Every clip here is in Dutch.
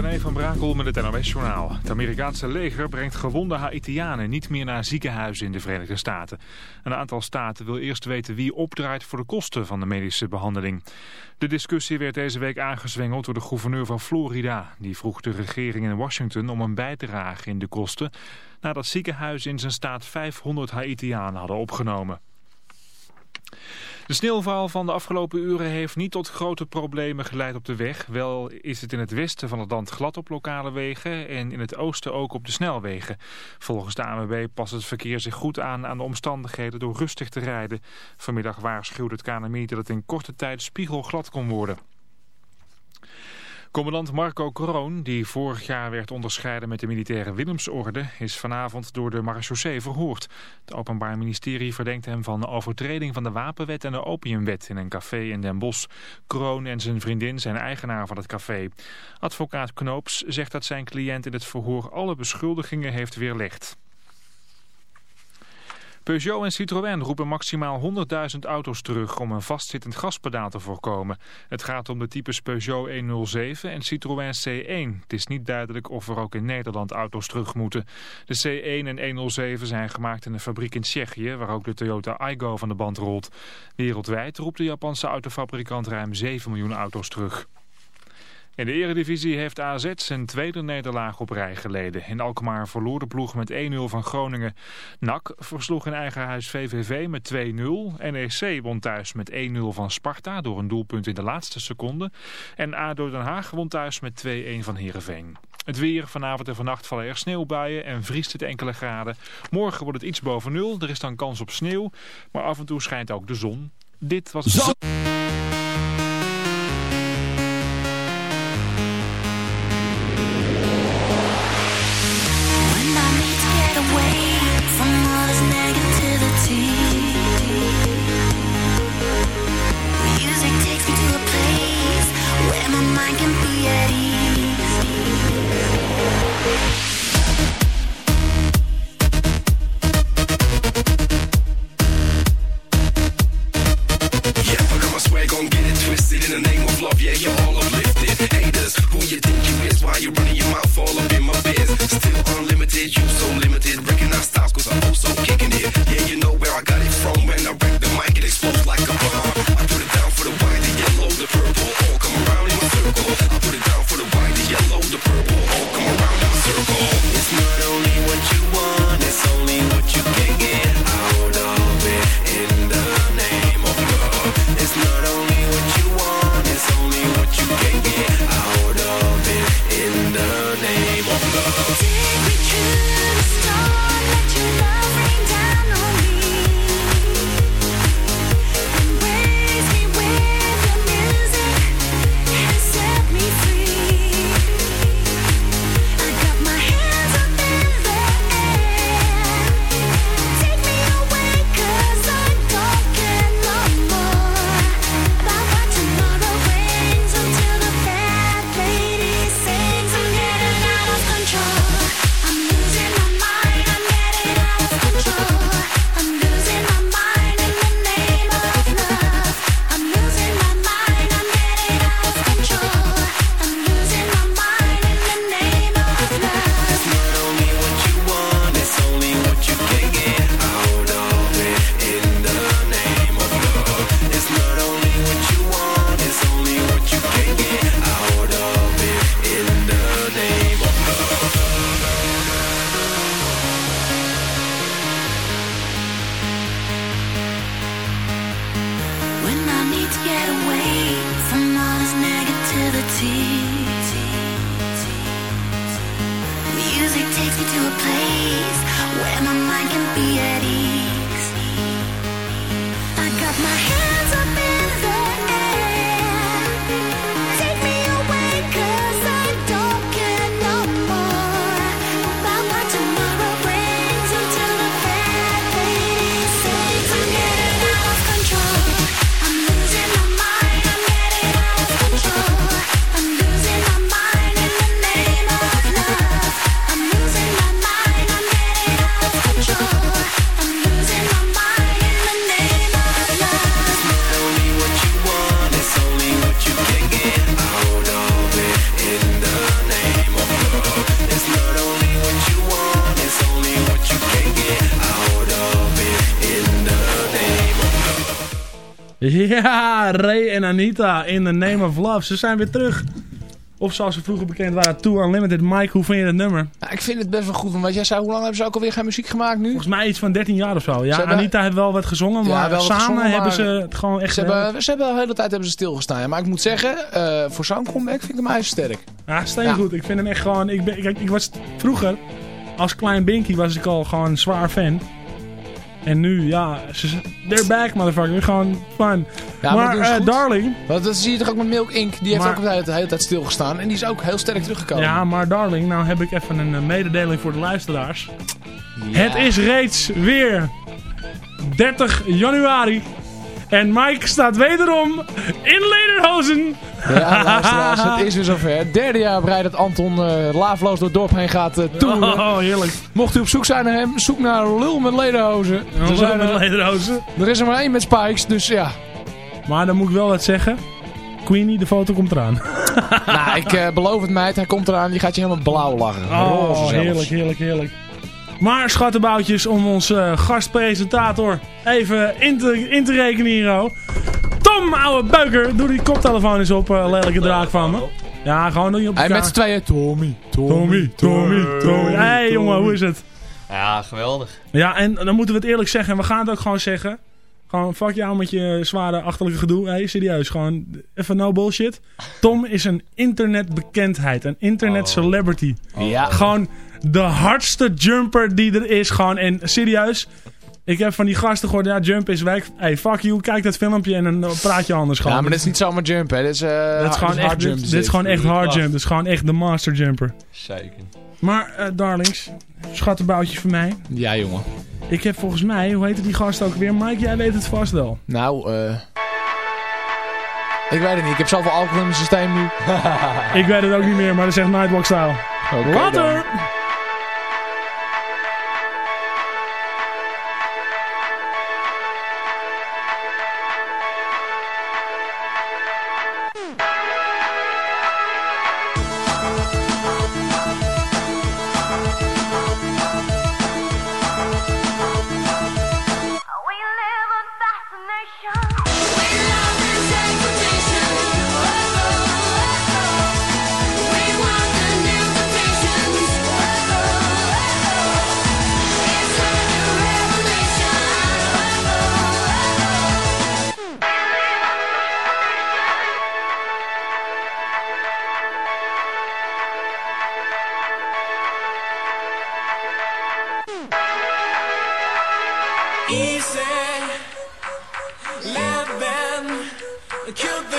René van Brakel met het NOS-journaal. Het Amerikaanse leger brengt gewonde Haitianen niet meer naar ziekenhuizen in de Verenigde Staten. Een aantal staten wil eerst weten wie opdraait voor de kosten van de medische behandeling. De discussie werd deze week aangezwengeld door de gouverneur van Florida. Die vroeg de regering in Washington om een bijdrage in de kosten... nadat ziekenhuizen in zijn staat 500 Haitianen hadden opgenomen. De sneeuwval van de afgelopen uren heeft niet tot grote problemen geleid op de weg. Wel is het in het westen van het land glad op lokale wegen en in het oosten ook op de snelwegen. Volgens de ANWB past het verkeer zich goed aan aan de omstandigheden door rustig te rijden. Vanmiddag waarschuwde het KNMI dat het in korte tijd spiegelglad kon worden. Commandant Marco Kroon, die vorig jaar werd onderscheiden met de militaire Willemsorde, is vanavond door de marechaussee verhoord. Het Openbaar Ministerie verdenkt hem van overtreding van de wapenwet en de opiumwet in een café in Den Bosch. Kroon en zijn vriendin zijn eigenaar van het café. Advocaat Knoops zegt dat zijn cliënt in het verhoor alle beschuldigingen heeft weerlegd. Peugeot en Citroën roepen maximaal 100.000 auto's terug om een vastzittend gaspedaal te voorkomen. Het gaat om de types Peugeot 107 en Citroën C1. Het is niet duidelijk of er ook in Nederland auto's terug moeten. De C1 en 107 zijn gemaakt in een fabriek in Tsjechië, waar ook de Toyota Aygo van de band rolt. Wereldwijd roept de Japanse autofabrikant ruim 7 miljoen auto's terug. In de eredivisie heeft AZ zijn tweede nederlaag op rij geleden. In Alkmaar verloor de ploeg met 1-0 van Groningen. NAC versloeg in eigen huis VVV met 2-0. NEC won thuis met 1-0 van Sparta door een doelpunt in de laatste seconde. En ADO Den Haag won thuis met 2-1 van Heerenveen. Het weer, vanavond en vannacht vallen er sneeuwbuien en vriest het enkele graden. Morgen wordt het iets boven nul, er is dan kans op sneeuw. Maar af en toe schijnt ook de zon. Dit was... my Ja, Ray en Anita in the name of love. Ze zijn weer terug. Of zoals ze vroeger bekend waren, Tour Unlimited. Mike, hoe vind je het nummer? Ja, ik vind het best wel goed, want jij zei, hoe lang hebben ze ook alweer geen muziek gemaakt nu? Volgens mij iets van 13 jaar of zo. Ja, hebben- Anita heeft wel wat gezongen, Ja, maar wel samen gezongen, hebben ze het gewoon echt... Ze hebben, ze hebben de hele tijd hebben ze stilgestaan. Ja, maar ik moet zeggen, eh, voor zo'n comeback vind ik hem ijzersterk. Ja, steengoed. Ik vind hem echt gewoon... Ik, ben, kijk, ik was vroeger, als klein Binky, was ik al gewoon zwaar fan. En nu, ja, ze, they're back, motherfucker. Gewoon fun. Ja, maar eh. Darling, Want dat zie je toch ook met Milk Inc. Die heeft ook de hele, de hele tijd stilgestaan. En die is ook heel sterk teruggekomen. ja, maar Darling, nou heb ik even een eh, mededeling voor de luisteraars. Ja. Het is reeds weer 30 januari. En Mike staat wederom in lederhozen. Ja, luisteraars, het is weer zover. Derde jaar bereid dat Anton eh laafloos door het dorp heen gaat toeren. Oh, heerlijk. Mocht u op zoek zijn naar hem, zoek naar lul met lederhozen. Er, We zijn met er, lederhozen. er is er maar één met spikes, dus ja. Maar dan moet ik wel wat zeggen. Queenie, de foto komt eraan. nou, ik eh, beloof het meid, hij komt eraan. Die gaat je helemaal blauw lachen. Oh, heerlijk, heerlijk, heerlijk. Maar schattenboutjes, om onze eh, gastpresentator even in te, in te rekenen hier. oh. Tom, ouwe buiker, doe die koptelefoon eens op, eh, lelijke draak van me. Ja, gewoon doe je op Hij met z'n tweeën. Tommy, Tommy, Tommy, Tommy. Hé hey, jongen, hoe is het? Ja, geweldig. Ja, en dan moeten we het eerlijk zeggen. En we gaan het ook gewoon zeggen. Gewoon, fuck jou met je zware achterlijke gedoe. Hé, hey, serieus. Gewoon, even no bullshit. Tom is een internetbekendheid. Een internet celebrity. Ja. Gewoon de hardste jumper die er is. Gewoon, en serieus. Ik heb van die gasten gehoord, ja, jump is weg. Hey, fuck you, kijk dat filmpje en dan praat je anders gewoon. Ja, maar dit is niet zomaar jump, hè. Dit is, eh Dat is gewoon echt, dit, jump. dit is gewoon echt hard jump. Dit is gewoon echt de master jumper. Zeker. Maar, eh, darlings, schattenboutje voor mij. Ja, jongen. Ik heb volgens mij, hoe heette die gast ook weer? Mike, jij weet het vast wel. Nou, eh... ik weet het niet. Ik heb zoveel alcohol in mijn systeem nu. Ik weet het ook niet meer, maar dat zegt Nightwalk Style. Oké, Later! dan. living. Cute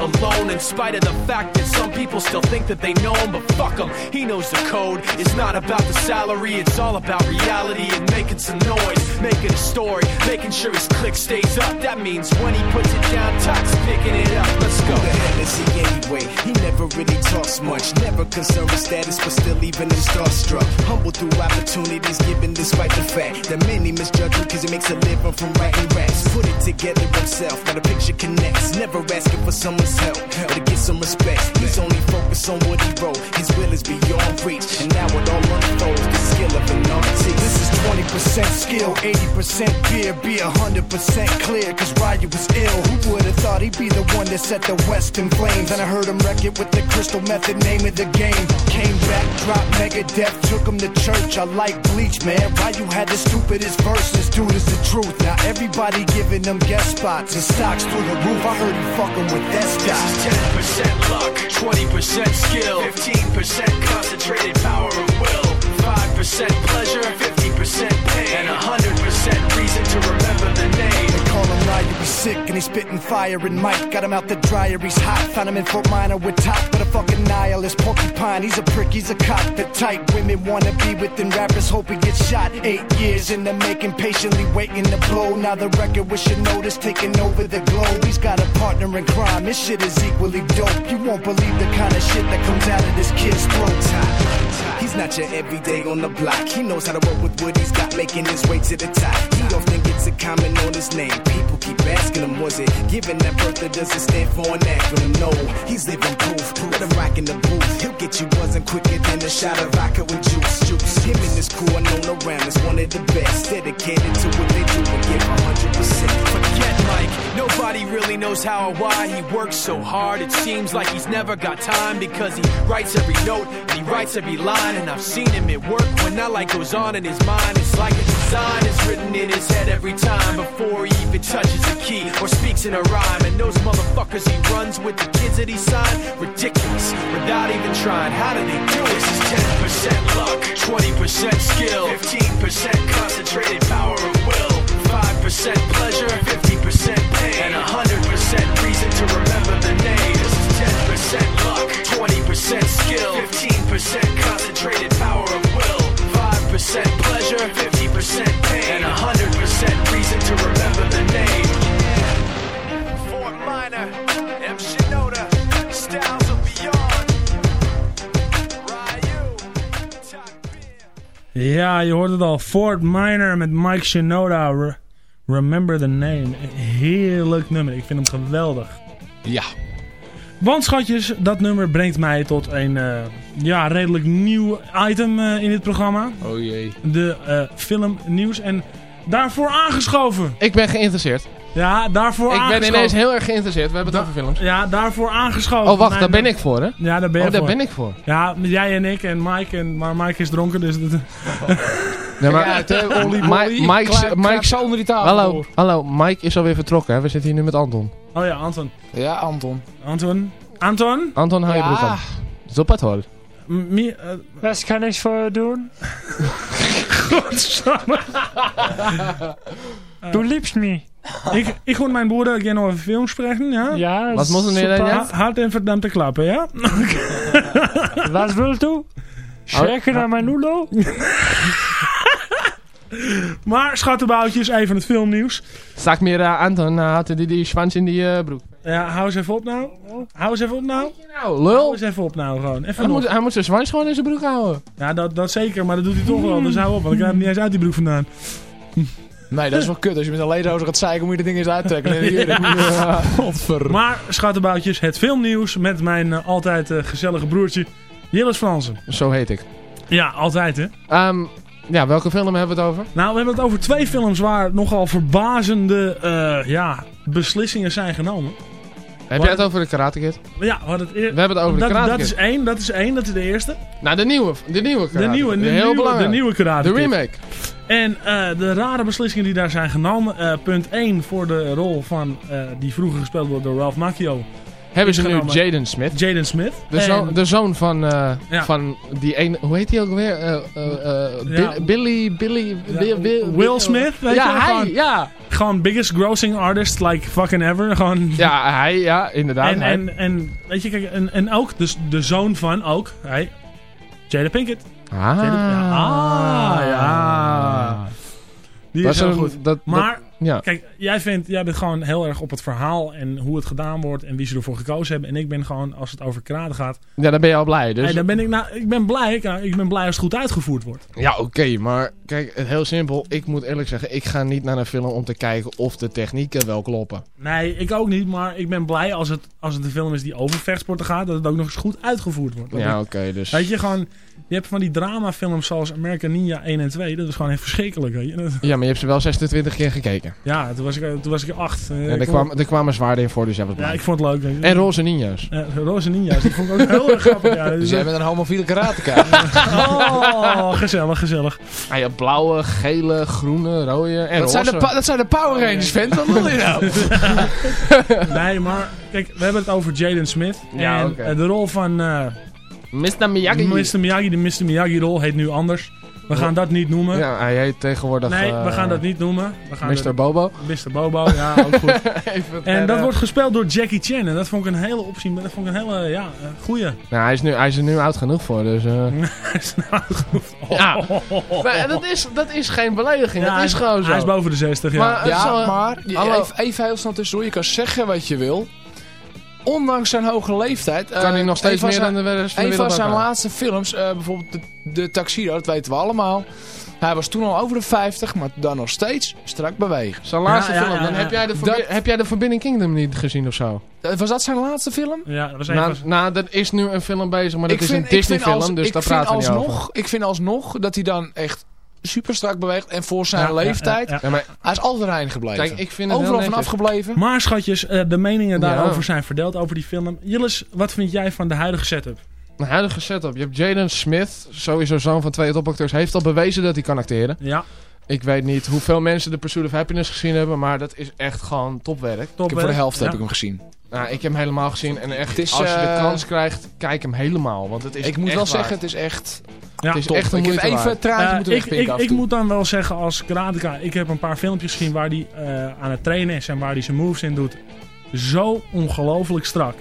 alone. In spite of the fact people still think that they know him, but fuck him. He knows the code. It's not about the salary, it's all about reality and making some noise, making a story, making sure his click stays up. That means when he puts it down, Tuck's picking it up. Let's go. Who the hell is he anyway? He never really talks much. Never concerned with status, but still even him starstruck. Humble through opportunities given despite the fact that many misjudge him because he makes a living from writing raps. Put it together himself, got a picture connects. Never asking for someone's help or to get some respect. He's only focused on what he wrote. His will is beyond reach, and now it all unfolds. The skill of an artist. This is 20% skill, 80% fear, be 100% clear, cause Ryu was ill. Who would've thought he'd be the one that set the West in flames? And I heard him wreck it with the crystal method, name of the game. Came back, dropped Megadeth, took him to church. I like Bleach, man. Ryu had the stupidest verses, dude is the truth. Now everybody giving them guest spots and stocks through the roof. I heard he fucking with that This is 10% luck, 20% skill, 15% concentrated power of will, 5% pleasure, 50% pain, and 100% reason to remember the name. Him he's sick and he's spitting fire and Mike got him out the dryer, he's hot. Found him in Fort Minor with top, but a fucking nihilist porcupine. He's a prick, he's a cop. The type women wanna be within rappers, hope he gets shot. Eight years in the making, patiently waiting to blow. Now the record with notice taking over the globe. He's got a partner in crime, this shit is equally dope. You won't believe the kind of shit that comes out of this kid's throat. He's not your everyday on the block. He knows how to work with what he's got, making his way to the top. He often gets a comment on his name. People keep asking him, was it given that birth or does it stand for an acronym? No, he's living proof. Let him rock in the booth. He'll get you buzzing quicker than a shot of vodka with juice. Juice. Him and his crew are known around as one of the best. Dedicated to what they do and give 100%. Forget Mike, nobody really knows how or why he works so hard. It seems like he's never got time because he writes every note and he writes every line. And I've seen him at work when that light goes on in his mind. It's like a design is written in his head every time before he even touches a key or speaks in a rhyme. And those motherfuckers he runs with the kids that he signed, ridiculous without even trying. How do they do this? It's 10% luck, 20% skill, 15% concentrated power of will. 5% pleasure, 50% pain, and 100% reason to remember the name. This is 10% luck, 20% skill, 15% concentrated power of will, 5% pleasure, 50% pain, and 100% reason to remember the name. Fort Minor, M. Shinoda, Styles of Beyond, Ryu, Top Beer. Ja, je hoort het al. Fort Minor met Mike Shinoda. Re- Remember the name. Heerlijk nummer. Ik vind hem geweldig. Ja. Want schatjes, dat nummer brengt mij tot een eh, ja, redelijk nieuw item eh, in dit programma. Oh jee. De eh, filmnieuws. En daarvoor aangeschoven. Ik ben geïnteresseerd. Ja, daarvoor Ik ben ineens heel erg geïnteresseerd. We hebben het over films. Ja, daarvoor aangeschoven. Oh, wacht, Mijn- daar ben ik voor, hè? Ja, daar ben je Oh, daar voor. ben ik voor. Ja, jij en ik en Mike. En, maar Mike is dronken, dus... Dat, Nee, maar, Ja, het, eh. Mike, Klaar- Mike, zo onder die tafel hallo, hallo, Mike is alweer vertrokken, hè? We zitten hier nu met Anton. oh ja, Anton. Ja, Anton. Anton? Anton? Anton, hou je broek Ja. aan. Stop hoor. M- mi- eh, kan ik voor je doen? Godsamme. Du liebst mich. Ich, ich und mein Bruder gehen over Film sprechen, ja? Ja, Was müssen wir denn jetzt? Ha- Halt den verdammte Klappe, ja? Was willst du? Schrecken naar mijn Ulo? Maar, schattenboutjes, even het filmnieuws. Sag mir, uh, Anton, uh, had die, die schwans in die uh, broek? Ja, hou eens even op nou. Hou eens even op nou. Nou, Hou lul. eens even op nou, gewoon. Even Hij moet, hij moet zijn zwans gewoon in zijn broek houden. Ja, dat, dat zeker, maar dat doet hij toch wel. Dus hou op, want ik krijg hem niet eens uit die broek vandaan. Nee, dat is wel kut. Als je met een lederhozer gaat zeiken, moet je de ding eens uittrekken. Ja. Godver. Maar, schattenboutjes, het filmnieuws met mijn eh, altijd eh, gezellige broertje, Jilles Fransen. Zo heet ik. Ja, altijd hè. Ehm, ja, welke film hebben we het over? Nou, we hebben het over twee films waar nogal verbazende eh, ja, beslissingen zijn genomen. Heb jij het over de Karate Kid? Ja, het eer- We hebben het over de dat, Karate dat Kid. is één, dat is één, dat is de eerste. Nou, de nieuwe, de nieuwe Karate De nieuwe, de, Heel nieuwe, belangrijk. de nieuwe Karate De Kid. remake. En eh, de rare beslissingen die daar zijn genomen. eh, punt 1 voor de rol van, eh, die vroeger gespeeld wordt door Ralph Macchio. hebben ze nu. Jaden Smith. Jaden Smith. De, zoon, de zoon van, Ja. van die ene, hoe heet die ook weer? Ja. Billy, Billy, Ja, Bill- Bill- Will Smith, weet ja, je, hij, gewoon- ja. Gewoon biggest grossing artist like fucking ever. Gewoon... Ja, hij, ja, inderdaad. en, hij. en, en weet je, kijk, en, en ook dus de zoon van ook, hij, Jada Pinkett. Ah, Ja, ah, ja. Die Dat is heel goed. dat- dat- Maar, ja. kijk, jij, vindt, jij bent gewoon heel erg op het verhaal en hoe het gedaan wordt en wie ze ervoor gekozen hebben. En ik ben gewoon, als het over karate gaat, ja, dan ben je al blij. Dus, hey, dan ben ik, nou, ik ben blij, ik, ik ben blij als het goed uitgevoerd wordt. Ja, oké, maar kijk, het heel simpel. Ik moet eerlijk zeggen, ik ga niet naar een film om te kijken of de technieken wel kloppen. Nee, ik ook niet, maar ik ben blij als het, als het een film is die over vechtsporten gaat, dat het ook nog eens goed uitgevoerd wordt. Dat Ja, oké, dus... Weet je, gewoon, je hebt van die dramafilms zoals American Ninja 1 en 2, dat is gewoon echt verschrikkelijk. Weet je. Ja, maar je hebt ze wel 26 keer gekeken. Ja, toen was ik, toen was ik 8. En er, kwam, er kwamen zwaarden in voor, dus jij was Ja, ik vond het leuk. weet je. En roze ninja's. Ja, roze ninja's, dat vond ik ook heel erg grappig. Ja, Dus dus jij bent een homofiele karateka. Oh, gezellig, gezellig. Ah, ja, blauwe, gele, groene, rode en dat, zijn de roze. dat zijn de Power Rangers, vent. Wat wil je nou? Nee, maar kijk, we hebben het over Jaden Smith. Ja, en oké. eh, de rol van eh Mr. Miyagi. Mr. Miyagi, de Mr. Miyagi-rol heet nu anders. We gaan dat niet noemen. Ja, hij heet tegenwoordig... nee, we eh, gaan dat niet noemen. We gaan Mr. Bobo. Mr. Bobo, ja, ook goed. Even En dat wordt gespeeld door Jackie Chan. En dat vond ik een hele optie. Dat vond ik een hele, ja, eh, goeie. Nou, hij is, nu, hij is er nu oud genoeg voor, dus... eh. Hij is nou genoeg. Ja. Maar dat is, dat is geen belediging, Ja, dat is hij- gewoon zo. Hij is boven de 60, ja. Maar- Ja, maar Hallo. even, even heel snel tussendoor. Je kan zeggen wat je wil. Ondanks zijn hoge leeftijd... kan eh, hij nog steeds een van meer zijn- dan de rest van de Een van zijn laatste films, eh, bijvoorbeeld de, de Tuxedo, dat weten we allemaal. Hij was toen al over de 50, maar dan nog steeds strak bewegen. Zijn laatste Ja, ja, film, ja, dan ja. heb jij, de Dat- heb jij de Forbidden Kingdom niet gezien of zo? Eh, was dat zijn laatste film? Ja, dat was Nou, even... nou, er is nu een film bezig, maar dat is een ik Disney vind als- film, dus daar praten we niet alsnog, over. Ik vind alsnog dat hij dan echt super strak beweegt. En voor zijn Ja, leeftijd, ja, ja. Ja, maar, hij is altijd rein gebleven. kijk, ik vind het Overal heel van netjes. afgebleven. Maar schatjes, eh, de meningen Ja. daarover zijn verdeeld over die film. Jillis, wat vind jij van de huidige setup? De huidige setup. Je hebt Jaden Smith, sowieso zoon van twee topacteurs, heeft al bewezen dat hij kan acteren. Ja, Ik weet niet hoeveel mensen de Pursuit of Happiness gezien hebben, maar dat is echt gewoon topwerk. top Ik heb voor de helft Ja. heb ik hem gezien. Nou, ik heb hem helemaal gezien en echt, is, als je de eh, kans krijgt, kijk hem helemaal. Want het is Ik moet echt wel zeggen, het is echt Ja, Het is top. echt een ik heb even traantje Eh, moeten ik, ik, ik moet dan wel zeggen als karateka, ik heb een paar filmpjes gezien waar hij eh, aan het trainen is en waar hij zijn moves in doet. Zo ongelooflijk strak.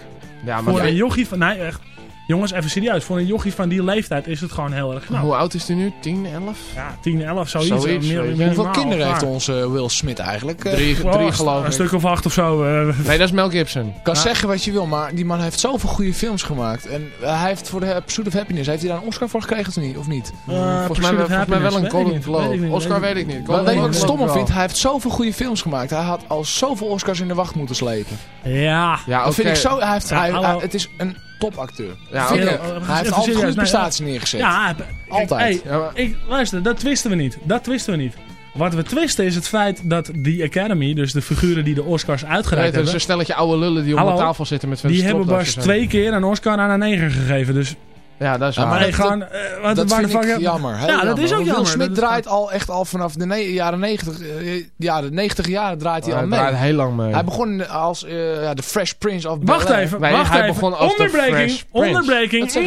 Ja, maar Voor de- een jochie van, nee echt, jongens even serieus, voor een jochie van die leeftijd is het gewoon heel erg knap. hoe oud is hij nu? 10, 11? Ja, 10, 11, zoiets. Eh, Hoeveel kinderen heeft onze Will Smith eigenlijk? Eh, Drie, Oh, drie geloof Een ik. stuk of acht of zo. eh. Nee, dat is Mel Gibson. kan Ja. zeggen wat je wil, maar die man heeft zoveel goede films gemaakt. En eh, hij heeft voor de Pursuit of Happiness, heeft hij daar een Oscar voor gekregen of niet? Of niet? Eh, volgens, mij, volgens mij wel een Golden Globe. weet ik niet, Oscar weet weet ik niet. Maar weet je wat ik stom Globe vind? Hij heeft zoveel goede films gemaakt. Hij had al zoveel Oscars in de wacht moeten slepen. Ja. Ja, Dat vind ik zo. Hij heeft, Ja, hij, hallo. hij- het is een topacteur. Ja, oké. Hij heeft altijd goede prestaties neergezet. Ja, Altijd. hey, ik, luister, dat twisten we niet. Dat twisten we niet. Wat we twisten is het feit dat die Academy, dus de figuren die de Oscars Nee, uitgereikt het is hebben, een stelletje oude lullen die Hallo? de tafel zitten met die hebben pas twee keer een Oscar aan een neger gegeven. Dus Ja, dat is Ja, waar. maar nee, dat- gewoon, eh, wat, Dat vind ik jammer. heel Ja, dat jammer. is ook jammer. Will Smith Dat draait al echt al vanaf de jaren 90. eh, ja, de 90 jaren draait hij Hij al mee. draait heel lang mee. Hij begon als ja, de Fresh Prince of Wacht Bel-Air. even, Nee, wacht hij even. begon als de onderbreking, onderbreking, Dat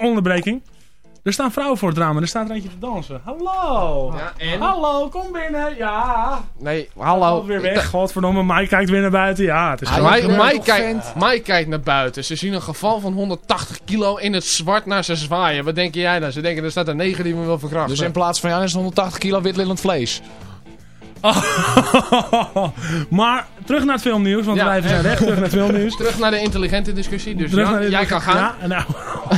onderbreking. Er staan vrouwen voor het raam en er staat er eentje te dansen. Hallo. Ja, en? Hallo, kom binnen. Ja. Nee, Hallo. weer weg. Godverdomme, Mike kijkt weer naar buiten. Ja, het is gewoon... Mike, Mike, kijkt? Mike kijkt naar buiten. Ze zien een geval van 180 kilo in het zwart naar ze zwaaien. Wat denk jij dan? Ze denken er staat een negen die me wil verkrachten. Dus in plaats van ja, is het 180 kilo wit lillend vlees. maar terug naar het filmnieuws, want Ja, wij zijn weg. Terug naar het filmnieuws. Terug naar de intelligente discussie. Dus Terug Jan, naar de- jij kan gaan. Ja, nou.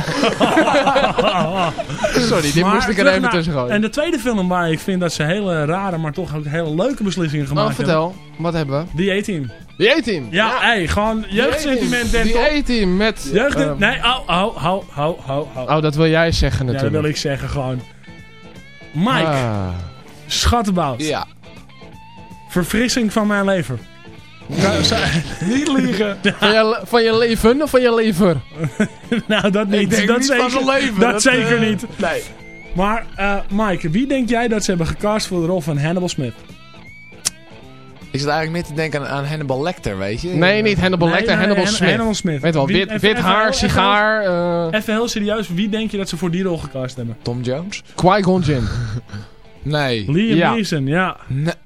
Sorry, dit Maar moest ik er even naar- tussen gooien. En de tweede film waar ik vind dat ze hele rare, maar toch ook hele leuke beslissingen gemaakt Oh, vertel. Wat hebben we? Die A-team. Die A-team. Ja, hey, gewoon jeugdsentiment en Die. A-team met... Jeugd... eh, nee, oh, oh, oh, oh, oh, oh. Oh, dat wil jij zeggen ja, dat natuurlijk. wil ik zeggen gewoon. Mike, Ah. schattenbout. Ja. Verfrissing van mijn lever. Niet liegen. Van, je, van je leven of van je lever? nou, dat niet. denk dat niet zeker, van leven. Dat, Dat, zeker eh, niet. Nee. Maar, eh, Mike, wie denk jij dat ze hebben gecast voor de rol van Hannibal Smith? Ik zit eigenlijk meer te denken aan, aan Hannibal Lecter, weet je? Nee, niet Hannibal Nee, Lecter, nee, Hannibal Han- Smith. Hannibal Smith. Weet wel, Wie- wit, even- wit even- haar, even- sigaar, eh Even heel serieus, wie denk je dat ze voor die rol gecast hebben? Tom Jones? Qui-Gon Jinn. Nee. Liam Ja. Neeson, ja.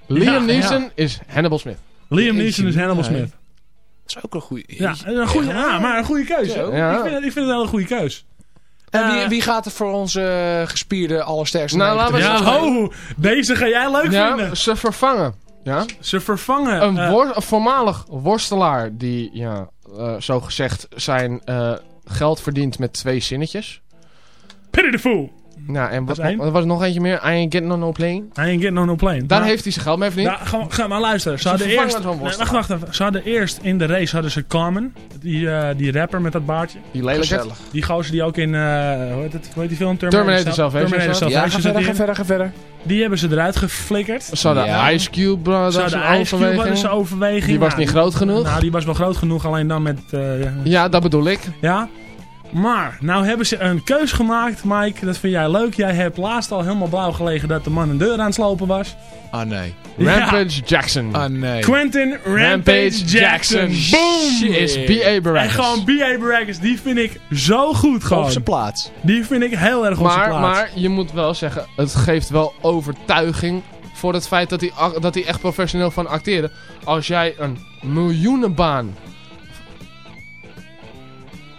Liam Ja, Neeson is Hannibal Smith. Liam Neeson is Hannibal Nee. Smith. Dat is ook een goede. Ja, een goede, ja, maar een goede keus. Zo. Ja. Ik, vind het, ik vind het een hele goede keus. En wie, Eh, wie gaat er voor onze eh, gespierde allersterkste Nou, laten we Ja, zo- ho, deze ga jij leuk Ja, vinden. ze vervangen. Ja? Ze vervangen... Een, eh, wor- een voormalig worstelaar die, ja, eh zo gezegd zijn eh, geld verdient met twee zinnetjes. Pity the Fool. Nou, en wat, nog- er was nog eentje meer. I ain't getting on no plane. I ain't getting on no plane. Daar Maar- heeft hij zijn geld mee verdiend. Ga, ga maar luisteren. Ze, Ze hadden eerst, nee, wacht, wacht even. Ze hadden eerst in de race hadden ze Carmen. Die, eh, die rapper met dat baardje. die lelijke. Die gozer die ook in, eh hoe, heet het, hoe heet die film? Terminator Salvation Terminator staat. Ja, ga verder, die ga verder, ga verder. Die hebben ze eruit geflikkerd. Ze hadden Ja. Ice Cube, bro, dat Ze hadden Ice Cube hadden ze overweging. Die was Nou, niet groot genoeg. Nou, die was wel groot genoeg, alleen dan met... eh, ja. Ja, dat bedoel ik. ja. Maar, nou hebben ze een keus gemaakt, Mike. Dat vind jij leuk. Jij hebt laatst al helemaal blauw gelegen dat de man een deur aan het slopen was. Ah nee. Ja. Rampage Jackson. Ah nee. Quentin Rampage, Jackson. Boom! Is B.A. En gewoon B.A. Baracus, die vind ik zo goed gewoon. Op zijn plaats. Die vind ik heel erg op zijn Maar, plaats. maar je moet wel zeggen, het geeft wel overtuiging voor het feit dat hij, dat hij echt professioneel van acteren. Als jij een miljoenenbaan...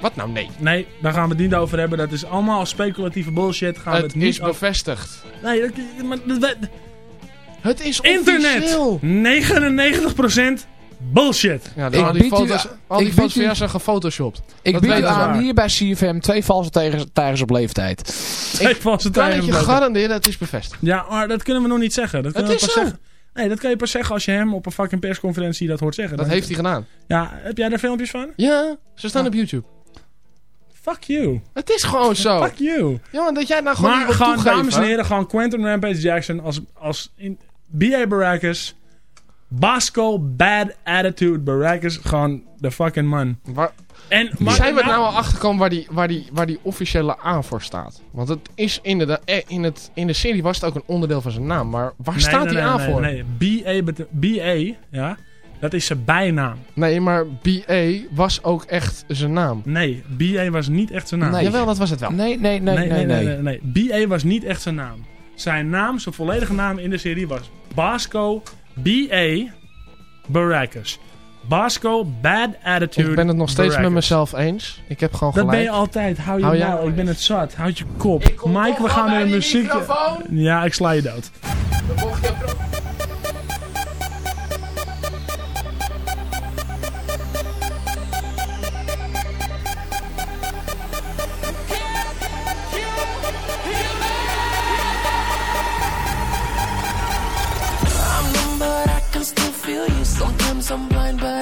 Wat nou nee? Nee, daar gaan we het niet over hebben. Dat is allemaal speculatieve bullshit. Gaan we Het het niet is over... bevestigd. Nee, dat, maar, dat- Het is internet! officieel. 99% bullshit. Ja, Ik dan die bied u- foto's, al die ik foto's van jou zijn gefotoshopt. Ik Dat bied u aan hier bij CFM twee valse tijgers, tijgers op leeftijd. Ik valse Kan ik je garanderen, het is bevestigd. Ja, maar dat kunnen we nog niet zeggen. Dat Het is pas zo. zeggen. Nee, dat kan je pas zeggen als je hem op een fucking persconferentie dat hoort zeggen. Dat heeft hij gedaan. Ja, heb jij daar filmpjes van? Ja, ze staan op YouTube. Fuck you. Het is gewoon zo. Fuck you. Want dat jij nou gewoon maar gewoon, toegeven. dames en heren, gewoon Quentin Rampage Jackson als, als in B.A. Baracus. Basco Bad Attitude Baracus. Gewoon de fucking man. Waar, En, maar, zijn we er nou al achterkomen waar die, waar, die, waar die officiële A voor staat? Want het is inderdaad, eh, in, het, in de serie was het ook een onderdeel van zijn naam. Maar waar Nee, staat nee, die nee, A nee, voor? Nee, B.A. B.A. Ja, dat is zijn bijnaam. Nee, maar BA was ook echt zijn naam. Nee, B.A. was niet echt zijn naam. Nee. Jawel, dat was het wel. Nee, nee, nee, nee, nee. nee, nee. B.A. was niet echt zijn naam. Zijn naam, zijn volledige naam in de serie was Basco B.A. Baracus. Basco Bad Attitude Ik ben het nog steeds met mezelf eens. Ik heb gewoon Dat gelijk. ben je altijd. Hou je Hou nou, ik ben het zat. Houd je kop. Mike, we gaan weer een muziek... Ja, ik sla je dood. I'm blind, but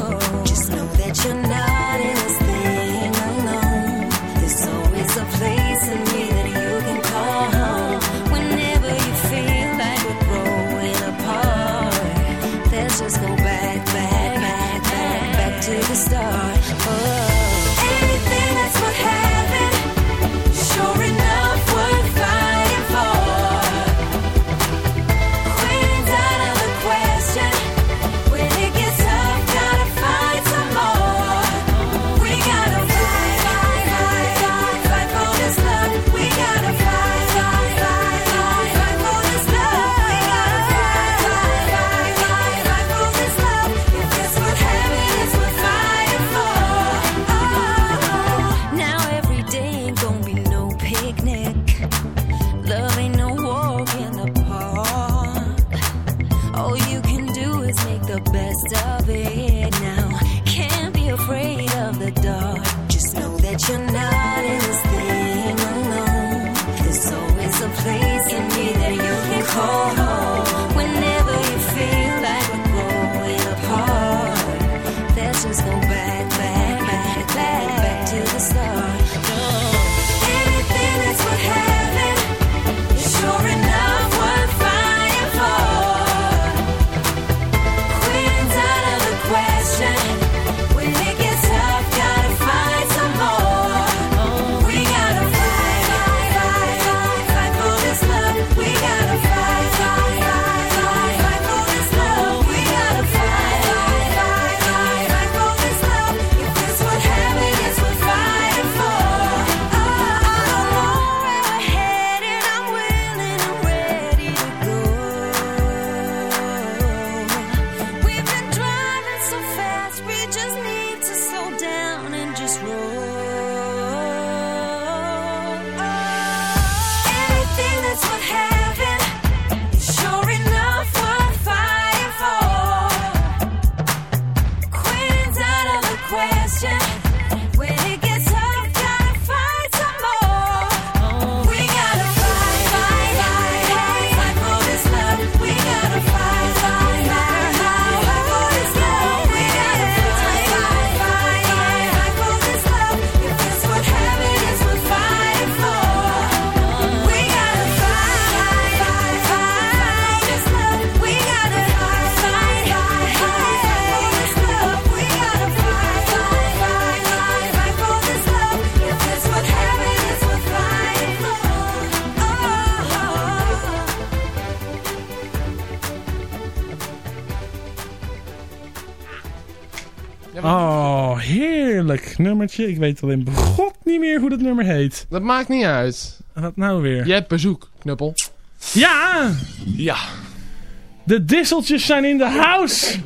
nummertje. Ik weet alleen begot niet meer hoe dat nummer heet. Dat maakt niet uit. Wat nou weer? Je hebt bezoek, knuppel. Ja! Ja. De disseltjes zijn in de house!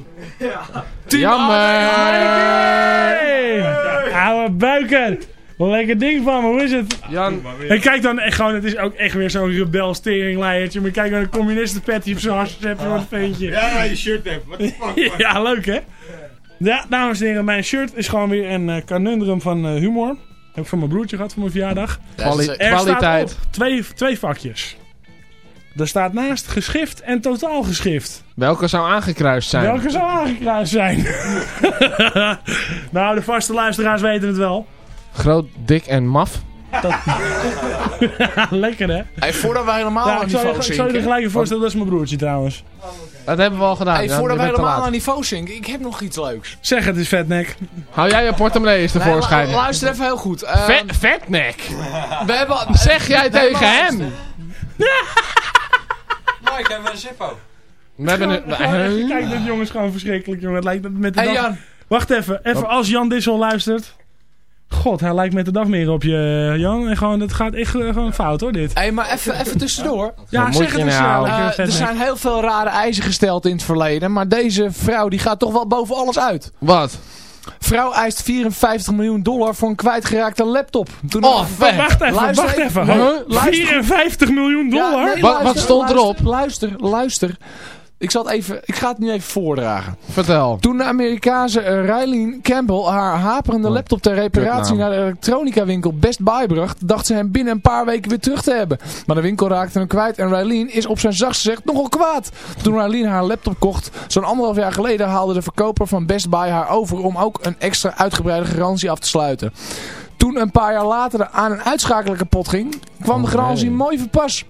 Jammer. Hey! Oude buiker! Lekker ding van me, hoe is het? Jan, En kijk dan echt gewoon, het is ook echt weer zo'n rebelsteringleiertje. Maar kijk naar de communistenpetje op zijn hart hebt, wat een ventje. Ja, je shirt hebt. What the fuck, man? Ja, leuk hè? Ja, dames en heren, mijn shirt is gewoon weer een conundrum van eh, humor. Heb ik van mijn broertje gehad voor mijn verjaardag. kwali- Er kwaliteit. staat op twee, twee vakjes. Er staat naast geschift en totaal geschift. Welke zou aangekruist zijn? Welke zou aangekruist zijn? nou, de vaste luisteraars weten het wel. Groot, dik en maf. Lekker hè? Hey, voordat we helemaal Ja, aan ik zal, niveau je, ik zal je er gelijk voorstellen, dat is mijn broertje trouwens. Dat hebben we al gedaan. Hey, voordat we helemaal laat. aan niveau zinken, ik heb nog iets leuks. Zeg het is vetnek. Hou jij je portemonnee eens Nee, tevoorschijn. lu- luister even heel goed. Eh, Vet, vetnek. we hebben, Zeg jij Nee, tegen hem? Mike, hebben we een Zippo? We hebben een... Kijk, dit jongen is gewoon verschrikkelijk, jongen. Het lijkt net met de Hey dag... Jan, Wacht even, even als Jan Dissel luistert. God, hij lijkt met de dag meer op je, Jan. En gewoon, het gaat echt eh, gewoon fout hoor, dit. hey, maar even, even tussendoor. Ja, zeg het eens. nou Eh, er zijn heel veel rare eisen gesteld in het verleden, maar deze vrouw die gaat toch wel boven alles uit. Wat? Vrouw eist 54 miljoen dollar voor een kwijtgeraakte laptop. Toen Oh, vet. Wacht even, Luister wacht even. even. Huh? Luister. 54 miljoen Ja, dollar? Wat- wat stond luister, erop? Luister, luister. Ik, zal het even, ik ga het nu even voordragen. Vertel. Toen de Amerikaanse uh, Raylene Campbell haar haperende Oh, laptop ter reparatie naar de elektronica winkel Best Buy bracht, dacht ze hem binnen een paar weken weer terug te hebben. Maar de winkel raakte hem kwijt en Raylene is op zijn zachtst gezegd nogal kwaad. Toen Raylene haar laptop kocht, zo'n anderhalf jaar geleden haalde de verkoper van Best Buy haar over om ook een extra uitgebreide garantie af te sluiten. Toen een paar jaar later aan een uitschakelen kapot ging, kwam de Oh, garantie mooi verpas.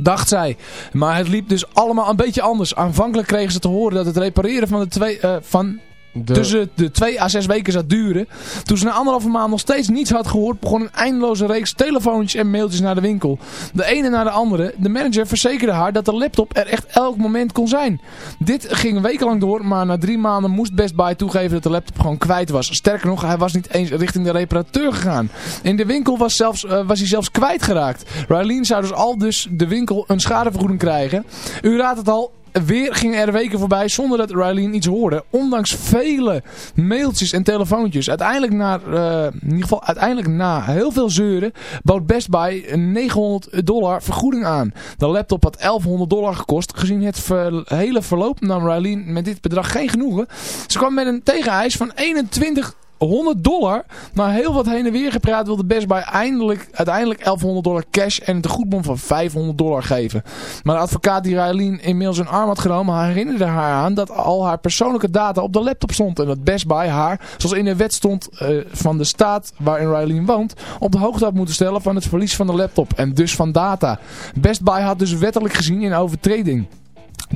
Dacht zij. Maar het liep dus allemaal een beetje anders. Aanvankelijk kregen ze te horen dat het repareren van de twee, eh, van De, tussen de twee à zes weken zou duren. Toen ze na anderhalve maand nog steeds niets had gehoord, begon een eindeloze reeks telefoontjes en mailtjes naar de winkel. De ene na de andere. De manager verzekerde haar dat de laptop er echt elk moment kon zijn. Dit ging wekenlang door, maar na drie maanden moest Best Buy toegeven dat de laptop gewoon kwijt was. Sterker nog, hij was niet eens richting de reparateur gegaan. In de winkel was, zelfs, eh, was hij zelfs kwijtgeraakt. Raylene zou dus al dus de winkel een schadevergoeding krijgen. U raadt het al, Weer gingen er weken voorbij zonder dat Riley iets hoorde. Ondanks vele mailtjes en telefoontjes. Uiteindelijk na, eh, in ieder geval uiteindelijk na heel veel zeuren bood Best Buy een 900 dollar vergoeding aan. De laptop had 1100 dollar gekost. Gezien het hele verloop nam Riley met dit bedrag geen genoegen. Ze kwam met een tegeneis van 21 100 dollar. Na heel wat heen en weer gepraat wilde Best Buy eindelijk, uiteindelijk 1100 dollar cash en een tegoedbon van 500 dollar geven. Maar de advocaat die Raylene inmiddels een arm had genomen herinnerde haar aan dat al haar persoonlijke data op de laptop stond. En dat Best Buy haar, zoals in de wet stond eh, van de staat waarin Raylene woont, op de hoogte had moeten stellen van het verlies van de laptop en dus van data. Best Buy had dus wettelijk gezien in overtreding.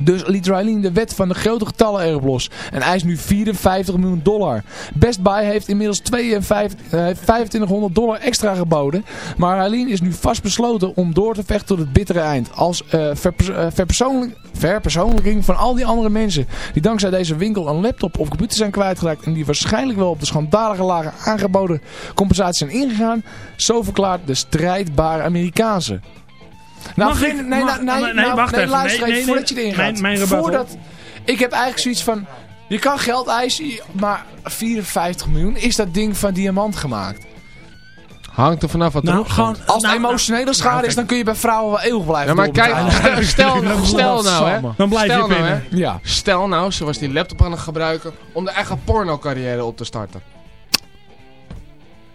Dus liet Raylene de wet van de grote getallen erop los. En eist nu 54 miljoen dollar. Best Buy heeft inmiddels 52, eh, 2500 dollar extra geboden. Maar Raylene is nu vastbesloten om door te vechten tot het bittere eind. Als eh, verpers- eh, verpersoonlijk- verpersoonlijking van al die andere mensen. Die dankzij deze winkel een laptop of computer zijn kwijtgeraakt. En die waarschijnlijk wel op de schandalige lage aangeboden compensatie zijn ingegaan. Zo verklaart de strijdbare Amerikaanse. Nou, Mag vrienden, ik- nee, mag- nou, nee, nee, nee, nou, wacht nee, even. luister Nee, even nee, voordat je erin gaat. Mijn- mijn rebuttal. Voordat, ik heb eigenlijk zoiets van, je kan geld eisen, maar 54 miljoen, is dat ding van diamant gemaakt? Hangt er vanaf wat Nou, erop gewoon. Als het nou, emotionele schade is, dan kun je bij vrouwen wel eeuwig blijven Ja, maar kijk, stel, stel, stel nou hè. Dan blijf je Stel nou, pinnen. hè. Ja. Stel nou, ze was die laptop aan het gebruiken om de eigen porno-carrière op te starten.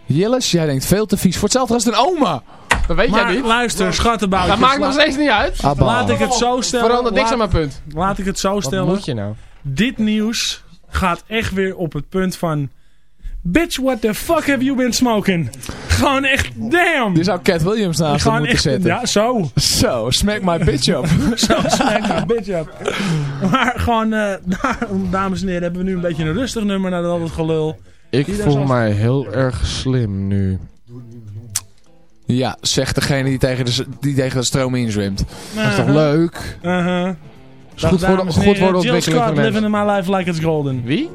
Jillis, jij denkt veel te vies. Voor hetzelfde als een oma. Dat weet Maar jij niet. luister, schattenboutjes. Dat maakt nog steeds niet uit. Laat ik het zo stellen. Verandert niks aan mijn punt. laat ik het zo Wat stellen. moet je nou? Dit nieuws gaat echt weer op het punt van... Bitch, what the fuck have you been smoking? Gewoon echt, damn! Je zou Cat Williams naast hem Gewoon moeten echt, zetten. ja, zo. Zo, smack my bitch up. Zo smack my bitch up. Maar gewoon, eh, daar, dames en heren, hebben we nu een beetje een rustig nummer naar al het gelul. Ik Die voel mij heel erg slim nu. Ja, zegt degene die tegen de, die tegen de stroom inzwemt. Dat is toch leuk? Uh-huh. Is goed voor de, goed voor de Jill ontwikkeling Scott, van living mensen. in my life like it's golden. Wie?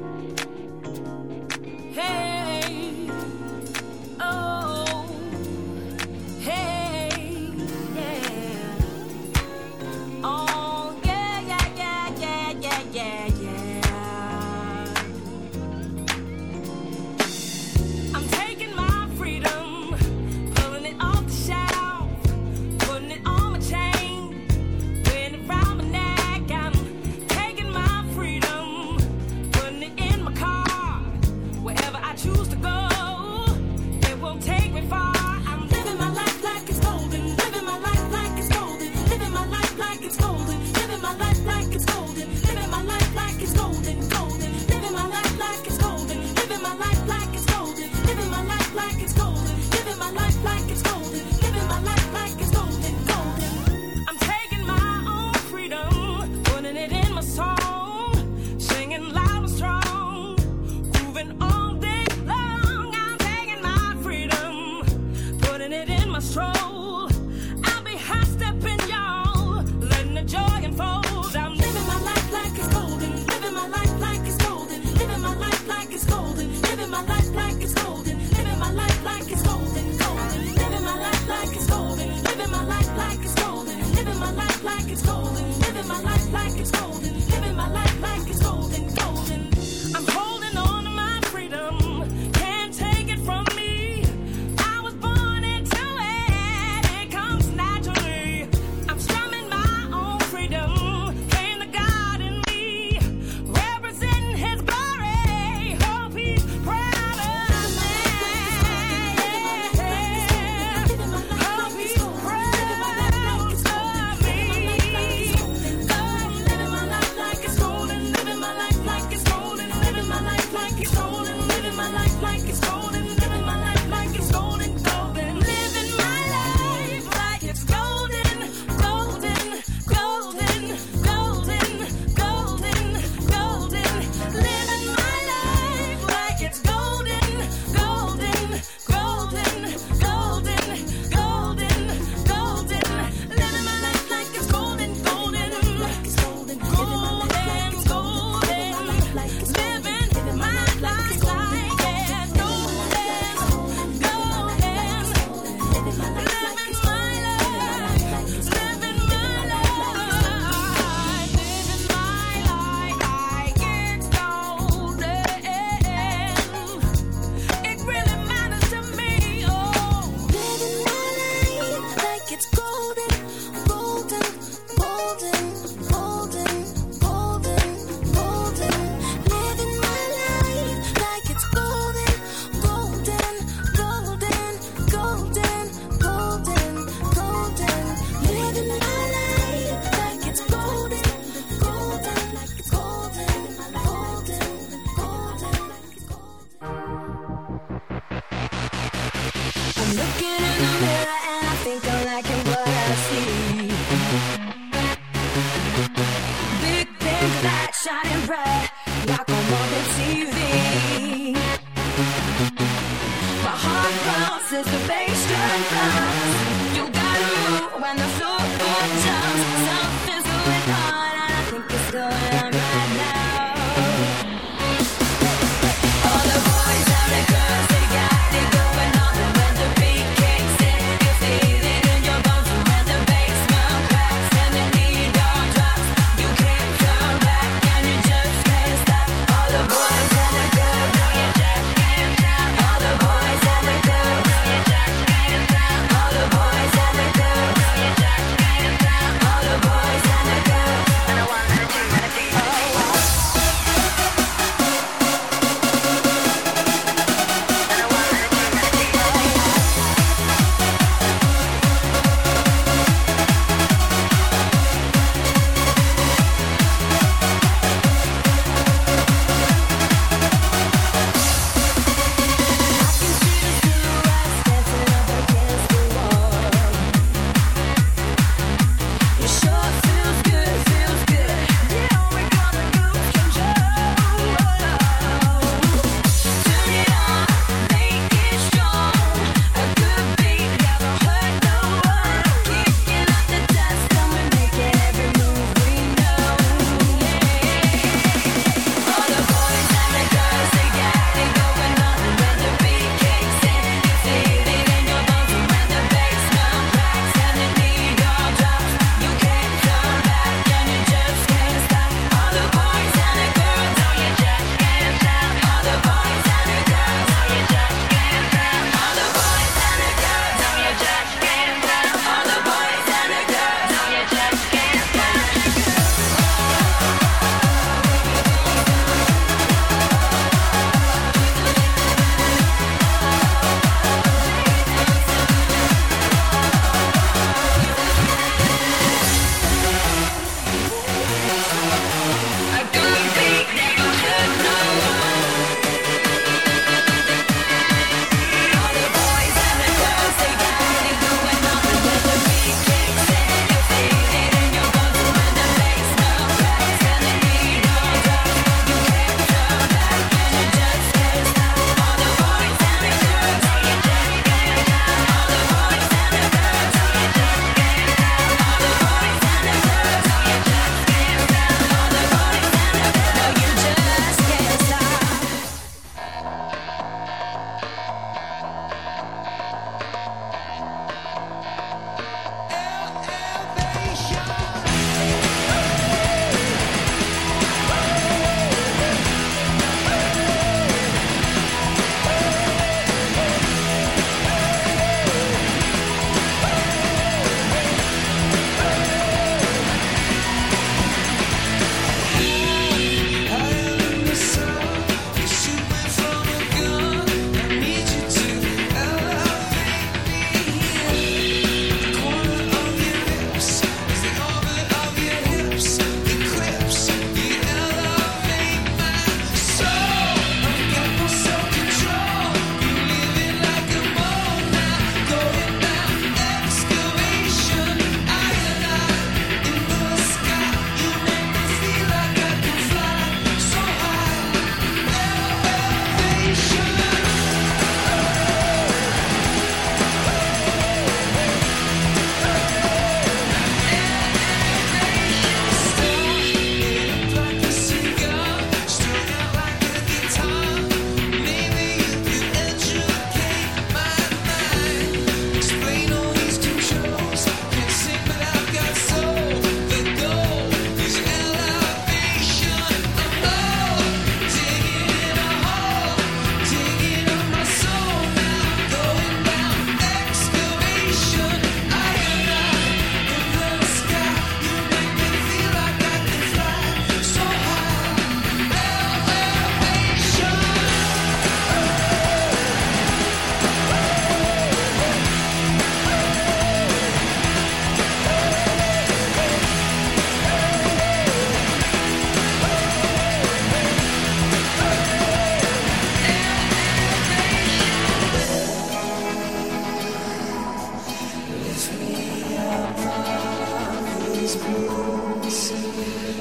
these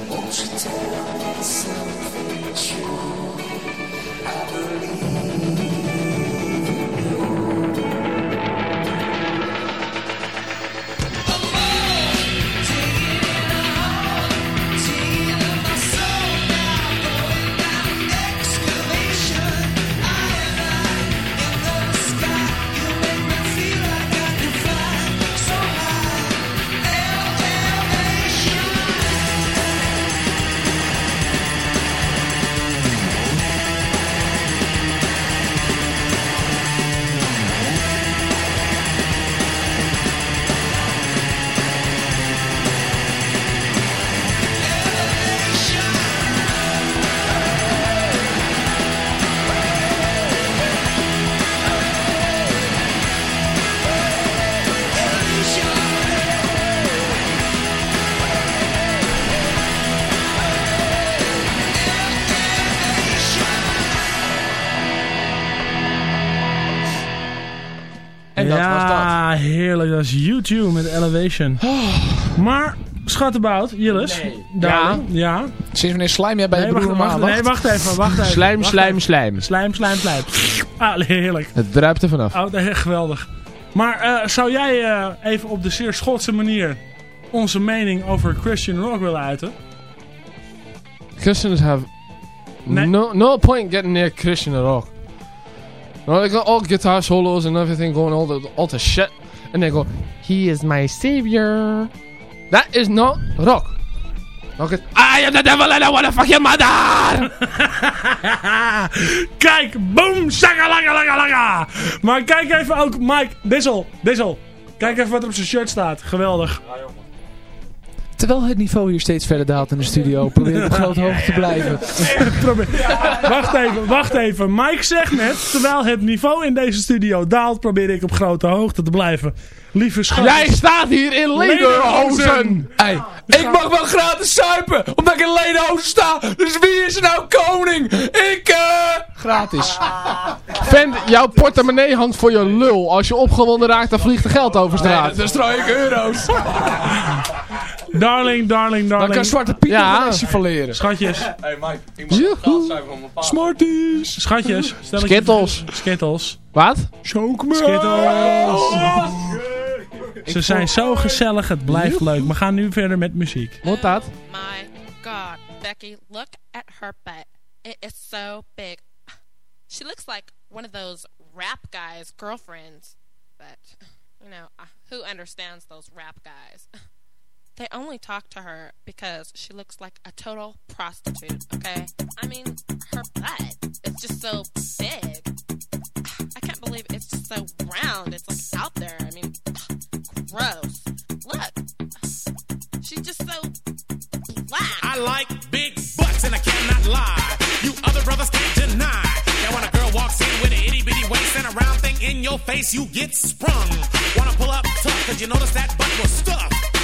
won't you tell me something true? Heerlijk. Dat is YouTube met Elevation. Maar, schattenbout, Jillis. Darling, ja. Sinds wanneer slijm jij bij Nee, je wacht, broer wacht, maandag? nee, wacht even, wacht even. Slijm, wacht slijm, even. slijm. Slijm, slijm, slijm. Ah, heerlijk. Het druipt er vanaf. Oh, echt geweldig. Maar eh, zou jij eh, even op de zeer Schotse manier onze mening over Christian rock willen uiten? Christians have Nee. no no point getting near Christian rock. No, they got all guitar solos and everything going all the all the shit, and they go, "He is my savior." That is not rock. Rock is, I am the devil and I wanna fuck your mother. kijk, boom, shakalaka Maar kijk even ook, Mike, Dissel, Dissel. Kijk even wat er op zijn shirt staat. Geweldig. Terwijl het niveau hier steeds verder daalt in de studio, probeer ik op grote hoogte te blijven. Wacht even, wacht even. Mike zegt net, terwijl het niveau in deze studio daalt, probeer ik op grote hoogte te blijven. Lieve schat. Jij staat hier in lederhozen. Hey, ik mag wel gratis suipen, omdat ik in lederhozen sta. Dus wie is er nou koning? Ik, eh... Gratis. Vent, jouw portemonnee hangt voor je lul. Als je opgewonden raakt, dan vliegt er geld over straat. Dan strooi ik euro's. Darling, darling, Dan kan darling. Zwarte Piet Ja. een lesje van leren. Schatjes, Hey Mike, ik mag van mijn. Smarties. schatjes. Stel Skittles. Skittles. Wat? Skittles. Ze zijn zo gezellig, het blijft leuk. We gaan nu verder met muziek. Moet dat? My God, Becky, look at her butt. It is so big. She looks like one of those rap guys' girlfriends. But, you know, who understands those rap guys? They only talk to her because she looks like a total prostitute, okay? I mean, her butt is just so big. I can't believe it's just so round. It's like out there. I mean, gross. Look. She's just so black. I like big butts and I cannot lie. You other brothers can't deny. That when a girl walks in with an itty bitty waist and a round thing in your face, you get sprung. Wanna pull up tough, cause you notice that butt was stuffed.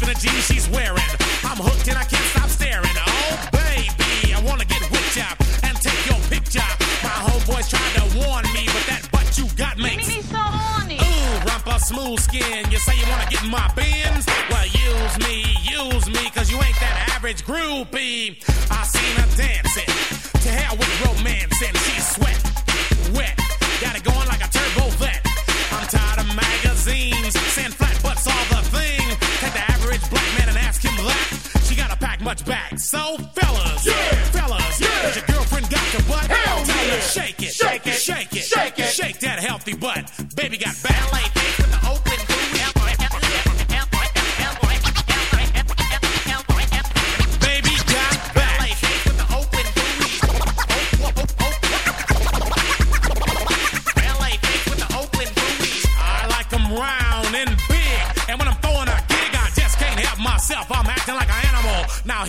In the jeans she's wearing. I'm hooked and I can't stop staring. Oh, baby, I wanna get whipped up and take your picture. My homeboys tried to warn me, but that butt you got makes me so horny. Ooh, rumpa smooth skin. You say you wanna get in my bins? Well, use me, use me, cause you ain't that average groupie. I seen her dancing. To hell with romance and she's sweat, wet. Got it going like a turbo vet. Much back. So fellas, fellas,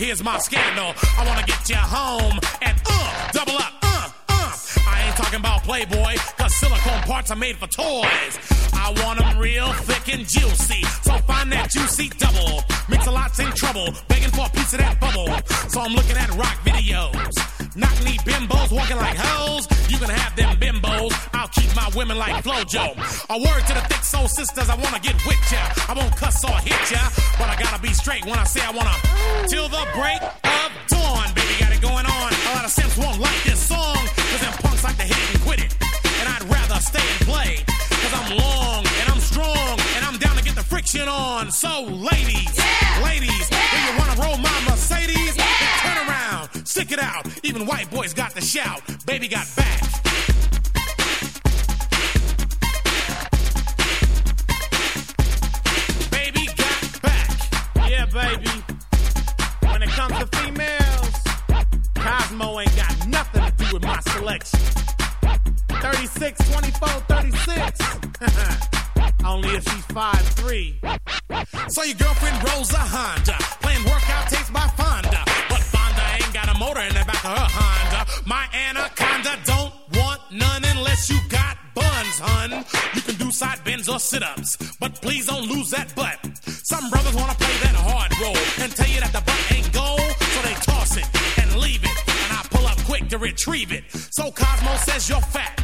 here's my scandal. I wanna get you home and uh, double up, uh, uh. I ain't talking about Playboy, cause silicone parts are made for toys. I want 'em real thick and juicy. So find that juicy double. Mix a lot's in trouble, begging for a piece of that bubble. So I'm looking at rock videos. Knock knee bimbos walking like hoes. You can have them bimbos. Keep my women like Flojo. A word to the thick soul sisters, I wanna get with ya. I won't cuss or hit ya, but I gotta be straight when I say I wanna. Till the break of dawn, baby, got it going on. A lot of simps won't like this song, cause them punks like to hit it and quit it. And I'd rather stay and play, cause I'm long and I'm strong, and I'm down to get the friction on. So, ladies, ladies, do you wanna roll my Mercedes? Then turn around, stick it out. Even white boys got the shout. Baby got back. Baby. When it comes to females, Cosmo ain't got nothing to do with my selection. 36, 24, 36. Only if she's 5'3. So your girlfriend rolls a Honda, playing workout tapes by Fonda. But Fonda ain't got a motor in the back of her Honda. My Anaconda don't want none unless you got buns, hun. You can do side bends or sit ups, but please don't lose that butt. Some brothers wanna play that hard role and tell you that the butt ain't gold, so they toss it and leave it. And I pull up quick to retrieve it. So Cosmo says you're fat.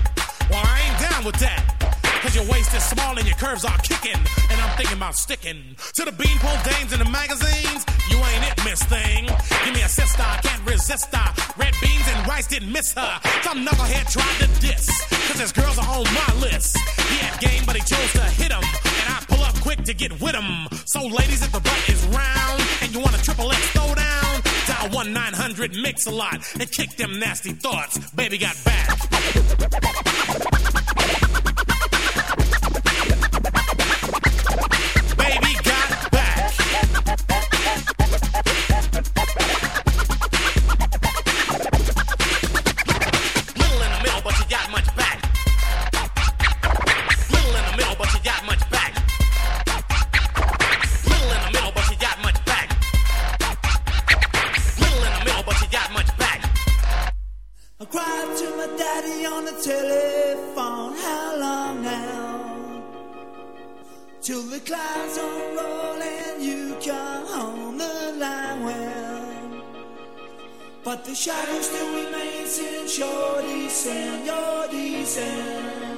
Well, I ain't down with that. Your waist is small and your curves are kicking. And I'm thinking about sticking to the beanpole dames in the magazines. You ain't it, miss thing. Give me a sister, I can't resist her. Red beans and rice didn't miss her. Some knucklehead tried to diss. Cause his girls are on my list. He had game, but he chose to hit him. And I pull up quick to get with him. So, ladies, if the butt is round and you want a triple X throw down, dial 1 900 Mix a lot and kick them nasty thoughts. Baby got back. Till the clouds unroll and you come home the line well. But the shadow still remains in your descent, your descent.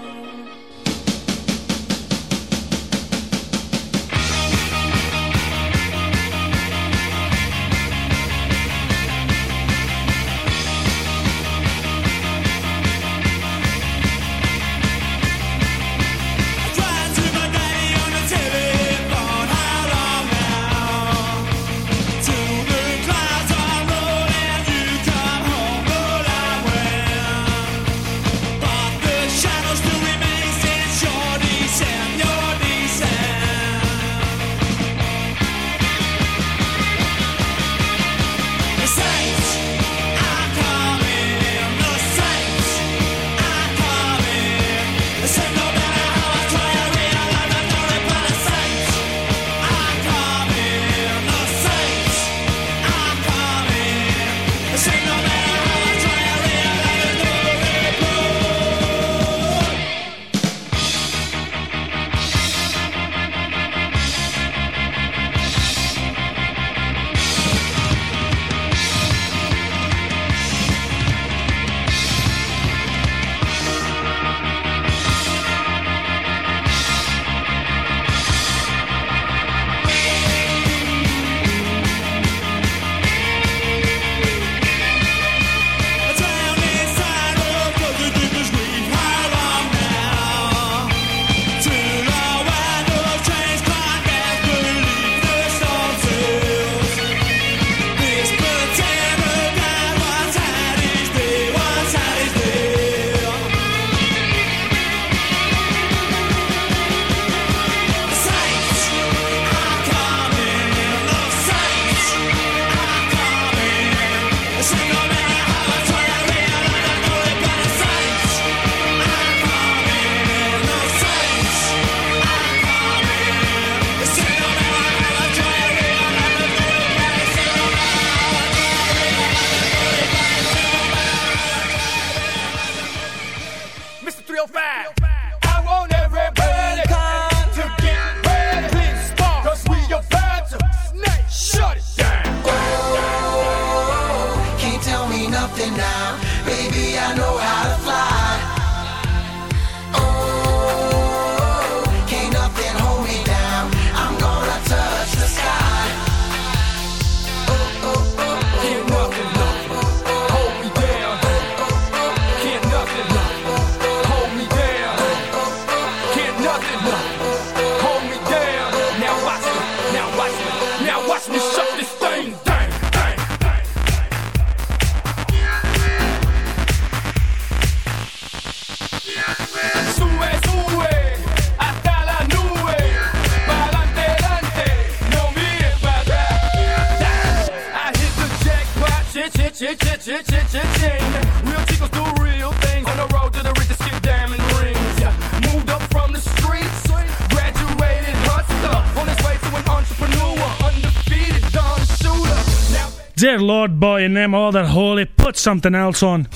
Lord, boy, and them all that holy, put something else on.